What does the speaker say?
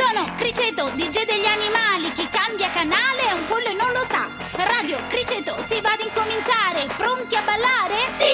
Sono Criceto, DJ degli animali, chi cambia canale è un pollo e non lo sa. Radio Criceto, si va ad incominciare, pronti a ballare? Sì!